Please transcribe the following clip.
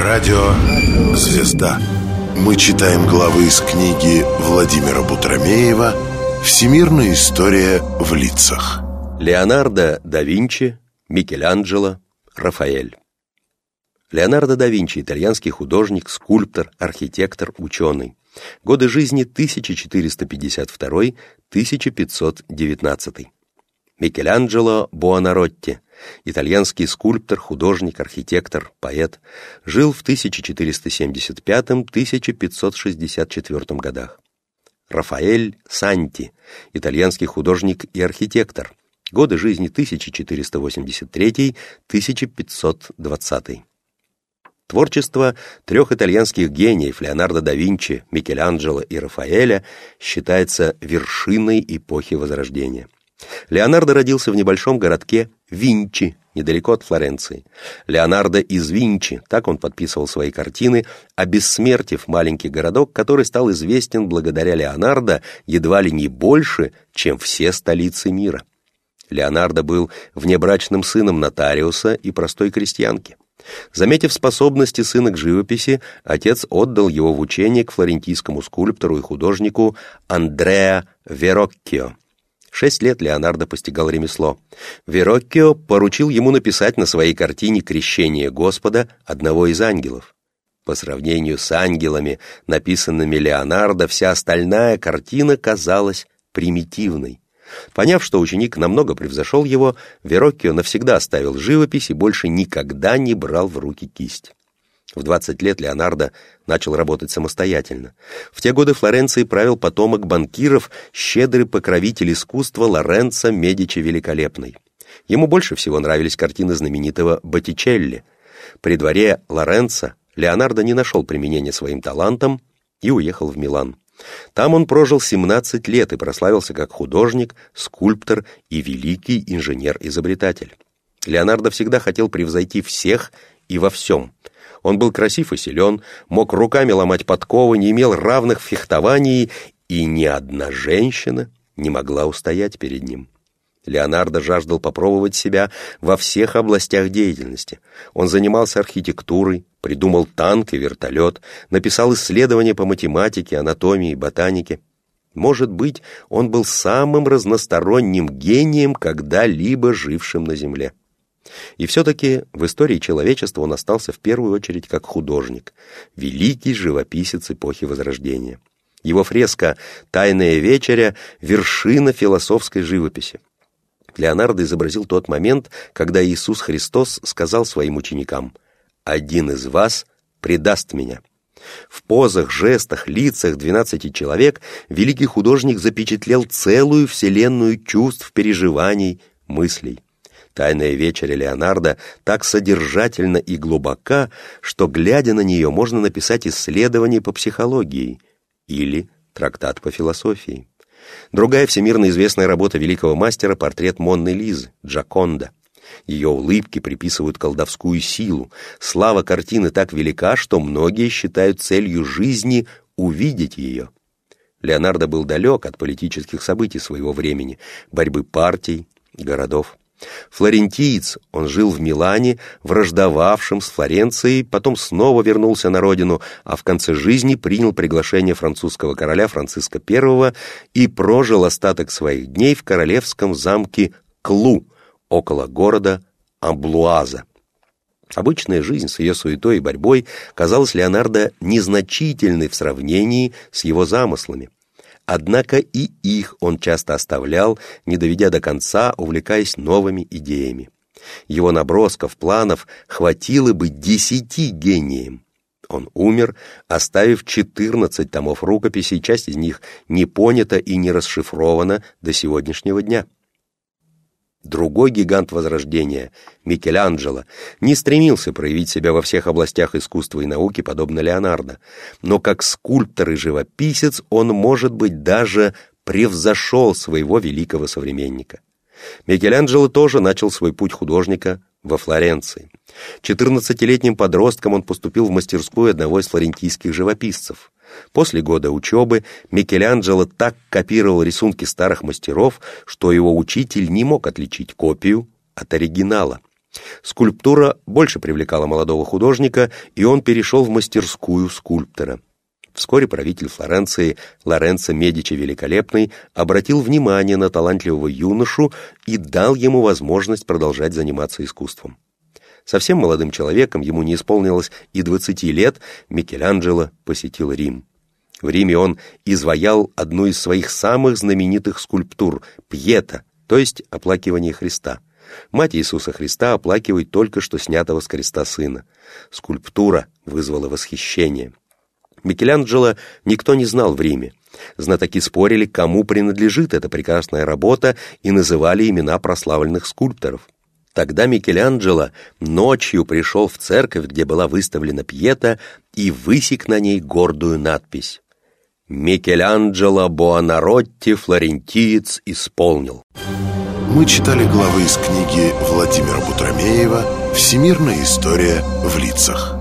Радио «Звезда». Мы читаем главы из книги Владимира Бутромеева «Всемирная история в лицах». Леонардо да Винчи, Микеланджело, Рафаэль. Леонардо да Винчи – итальянский художник, скульптор, архитектор, ученый. Годы жизни 1452-1519. Микеланджело Буонаротти, итальянский скульптор, художник, архитектор, поэт, жил в 1465-1564 годах. Рафаэль Санти, итальянский художник и архитектор, годы жизни 1483-1520. Творчество трех итальянских гениев Леонардо да Винчи, Микеланджело и Рафаэля считается вершиной эпохи Возрождения. Леонардо родился в небольшом городке Винчи, недалеко от Флоренции. Леонардо из Винчи, так он подписывал свои картины, обессмертив маленький городок, который стал известен благодаря Леонардо едва ли не больше, чем все столицы мира. Леонардо был внебрачным сыном нотариуса и простой крестьянки. Заметив способности сына к живописи, отец отдал его в учение к флорентийскому скульптору и художнику Андреа Вероккио. Шесть лет Леонардо постигал ремесло. Вероккио поручил ему написать на своей картине «Крещение Господа» одного из ангелов. По сравнению с ангелами, написанными Леонардо, вся остальная картина казалась примитивной. Поняв, что ученик намного превзошел его, Вероккио навсегда оставил живопись и больше никогда не брал в руки кисть. В 20 лет Леонардо начал работать самостоятельно. В те годы Флоренции правил потомок банкиров, щедрый покровитель искусства Лоренцо Медичи Великолепный. Ему больше всего нравились картины знаменитого Боттичелли. При дворе Лоренцо Леонардо не нашел применения своим талантам и уехал в Милан. Там он прожил 17 лет и прославился как художник, скульптор и великий инженер-изобретатель. Леонардо всегда хотел превзойти всех и во всем – он был красив и силен, мог руками ломать подковы, не имел равных в фехтовании, и ни одна женщина не могла устоять перед ним. Леонардо жаждал попробовать себя во всех областях деятельности. Он занимался архитектурой, придумал танк и вертолет, написал исследования по математике, анатомии, ботанике. Может быть, он был самым разносторонним гением, когда-либо жившим на Земле. И все-таки в истории человечества он остался в первую очередь как художник, великий живописец эпохи Возрождения. Его фреска «Тайная вечеря» — вершина философской живописи. Леонардо изобразил тот момент, когда Иисус Христос сказал своим ученикам «Один из вас предаст меня». В позах, жестах, лицах двенадцати человек великий художник запечатлел целую вселенную чувств, переживаний, мыслей. Тайная вечеря Леонардо так содержательна и глубока, что, глядя на нее, можно написать исследование по психологии или трактат по философии. Другая всемирно известная работа великого мастера — портрет Монны Лизы, Джаконда. Ее улыбки приписывают колдовскую силу. Слава картины так велика, что многие считают целью жизни увидеть ее. Леонардо был далек от политических событий своего времени, борьбы партий, городов. Флорентиец, он жил в Милане, враждовавшем с Флоренцией, потом снова вернулся на родину, а в конце жизни принял приглашение французского короля Франциска I и прожил остаток своих дней в королевском замке Клу, около города Амблуаза. Обычная жизнь с ее суетой и борьбой казалась Леонардо незначительной в сравнении с его замыслами. Однако и их он часто оставлял, не доведя до конца, увлекаясь новыми идеями. Его набросков, планов хватило бы десяти гением. Он умер, оставив четырнадцать томов рукописей, часть из них не понята и не расшифрована до сегодняшнего дня. Другой гигант Возрождения, Микеланджело, не стремился проявить себя во всех областях искусства и науки, подобно Леонардо, но как скульптор и живописец он, может быть, даже превзошел своего великого современника. Микеланджело тоже начал свой путь художника во Флоренции. 14-летним подростком он поступил в мастерскую одного из флорентийских живописцев. После года учебы Микеланджело так копировал рисунки старых мастеров, что его учитель не мог отличить копию от оригинала. Скульптура больше привлекала молодого художника, и он перешел в мастерскую скульптора. Вскоре правитель Флоренции Лоренцо Медичи Великолепный обратил внимание на талантливого юношу и дал ему возможность продолжать заниматься искусством. Совсем молодым человеком, ему не исполнилось и 20 лет, Микеланджело посетил Рим. В Риме он изваял одну из своих самых знаменитых скульптур — Пьета, то есть оплакивание Христа. Мать Иисуса Христа оплакивает только что снятого с креста сына. Скульптура вызвала восхищение. Микеланджело никто не знал в Риме. Знатоки спорили, кому принадлежит эта прекрасная работа, и называли имена прославленных скульпторов. Тогда Микеланджело ночью пришел в церковь, где была выставлена пьета, и высек на ней гордую надпись «Микеланджело Буонаротти, флорентиец, исполнил». Мы читали главы из книги Владимира Бутромеева «Всемирная история в лицах».